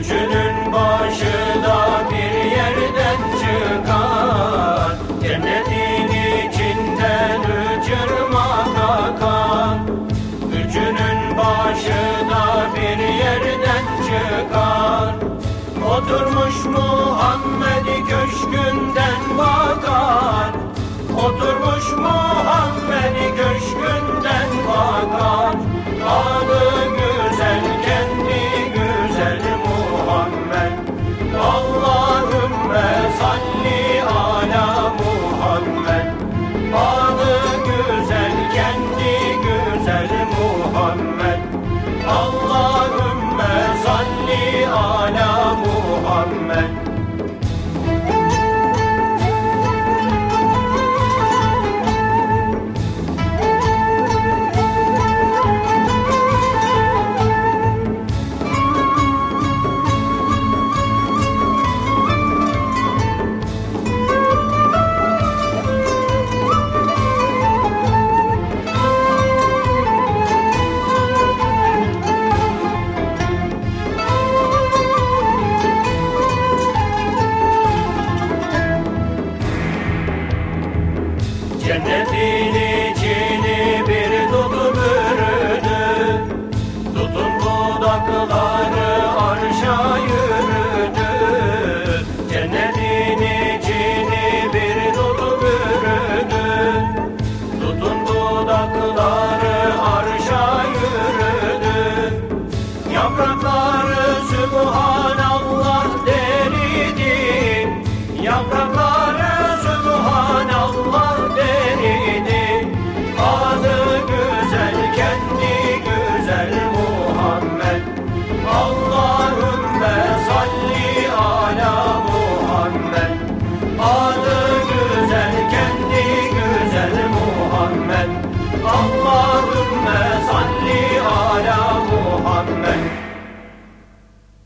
Üçünün başı da bir yerden çıkar Cennetin içinden ırmak akar Üçünün başı da bir yerden çıkar Oturmuş Muhammed köşkünden bakar Oturmuş Muhammed Muhammed Cennetin içini bir tutum ürüdü Tutun dudakları arşa yürüdü. Cennetin içini bir tutum ürüdü Tutun dudakları arşa yürüdü. Yapraklar 忙。